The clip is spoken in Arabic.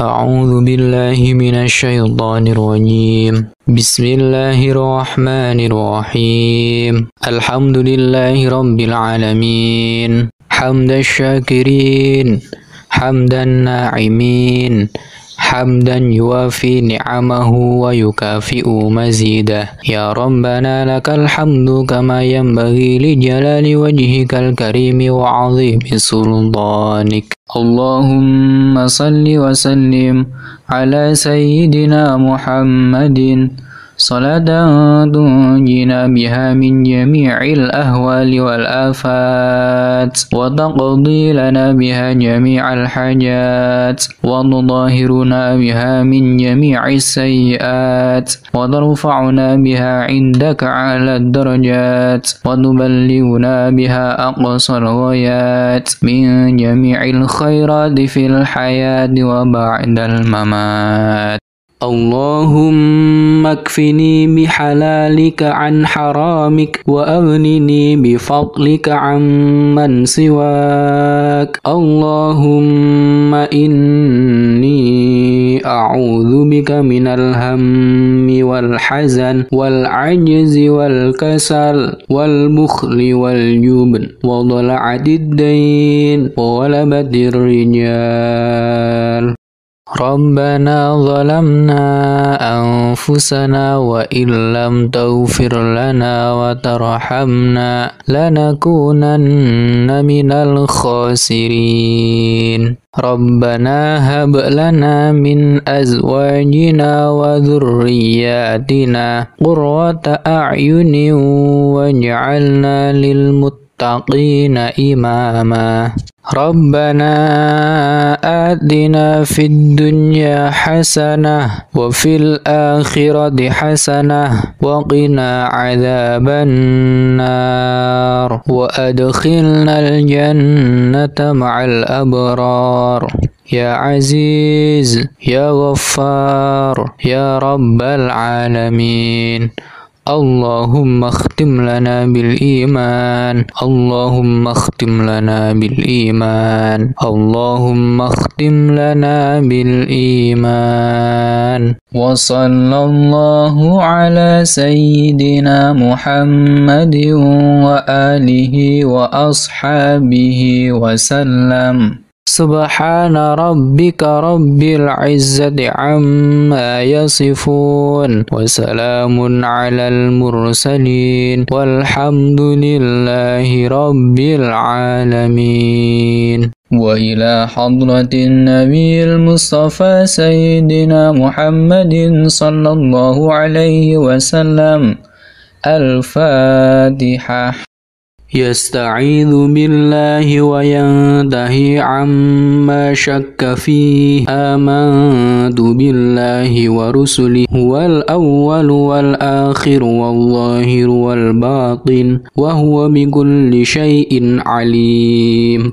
أعوذ بالله من الشيطان الرجيم. بسم الله الرحمن الرحيم. الحمد لله رب العالمين. حمد الشاكرين. حمد الناعمين. حمدا يوافي نعمه ويكافئ مزيده. يا ربنا لك الحمد كما ينبغي لجلال وجهك الكريم وعظيم سلطانك. اللهم صل وسلم على سيدنا محمد صلاة تنجينا بها من جميع الأهوال والآفات وتقضي لنا بها جميع الحاجات وتظاهرنا بها من جميع السيئات وترفعنا بها عندك على الدرجات وتبلغنا بها أقصى الغايات من جميع الخيرات في الحياة وبعد الممات. اللهم اكفني بحلالك عن حرامك وأغنني بفضلك عن من سواك. اللهم إني أعوذ بك من الهم والحزن والعجز والكسل والبخل والجبن. وضلعة الدين وغلبة الرجال. ربنا ظلمنا أنفسنا وإن لم تغفر لنا وترحمنا لنكونن من الخاسرين. ربنا هب لنا من أزواجنا وذرياتنا قرة أعين واجعلنا للمتقين. للمتقين إماما. ربنا آتنا في الدنيا حسنة وفي الآخرة حسنة وقنا عذاب النار. وأدخلنا الجنة مع الأبرار. يا عزيز يا غفار يا رب العالمين. اللهم اختم لنا بالإيمان. اللهم اختم لنا بالإيمان. اللهم اختم لنا بالإيمان. وصلى الله على سيدنا محمد وآله وأصحابه وسلم. سبحان ربك رب العزة عما يصفون وسلام على المرسلين والحمد لله رب العالمين. وإلى حضرة النبي المصطفى سيدنا محمد صلى الله عليه وسلم. الفاتحة. يستعيذ بالله وينتهي عما شك فيه. آمنت بالله ورسله هو الأول والآخر والظاهر والباطن وهو بكل شيء عليم.